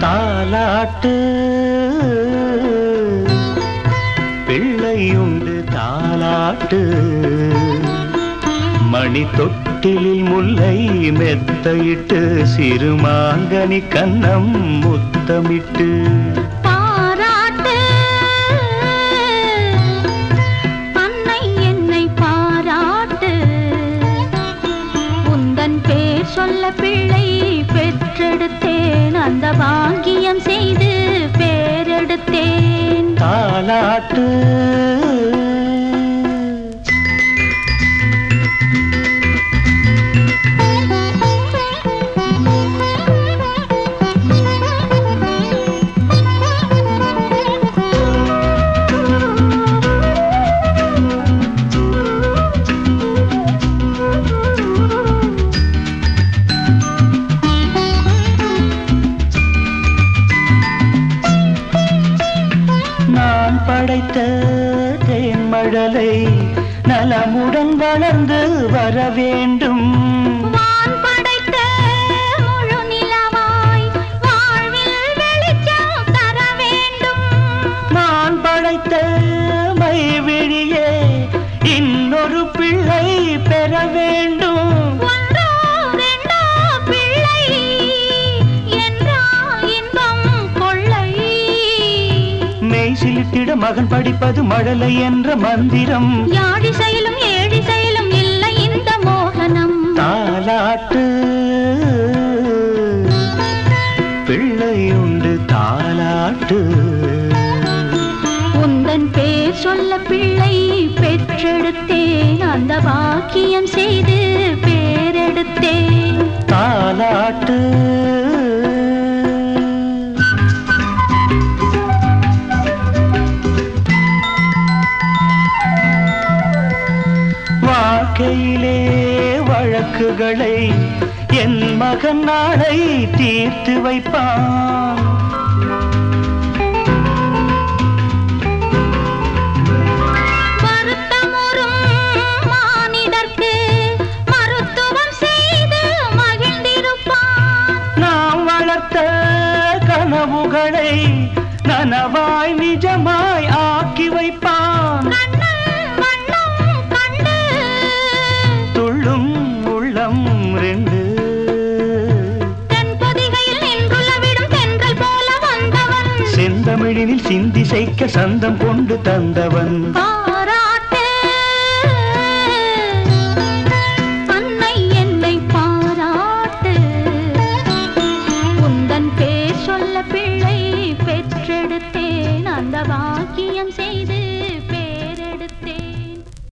தாலாட்டு. பிள்ளையுண்டு தாலாட்டு. மணி தொட்டிலில் முல்லை மெத்தையிட்டு சிறுமாங்கனி கண்ணம் முத்தமிட்டு. சொல்ல பிள்ளை பெற்றெடுத்தேன் செய்து பேரெடுத்தேன். தாலாட்டு படைத்த தேன்மழலை நலமுடன் வளர்ந்து வர வேண்டும். வான் படைத்த சிலித்திட மகன் படிப்பது மழலை என்ற மந்திரம். யாழி செயலும் ஏழி செயலும் இல்லை இந்த மோகனம். தாலாட்டு. பிள்ளையுண்டு தாலாட்டு. உந்தன் பேர் சொல்ல பிள்ளை பெற்றெடுத்தேன். அந்த பாக்கியம் செய்து பேரெடுத்தேன். தாலாட்டு. வாழ்க்கையிலே வழக்குகளை என் மகன் நாளை தீர்த்து வைப்பான். கனவுகளை நனவாய் நிஜமாய் ஆக்கி வைப்பான். செந்தமிழினில் சிந்தி செய்க்க சந்தம் கொண்டு தந்தவன். பெற்றெடுத்தேன். அந்த பாக்கியம் செய்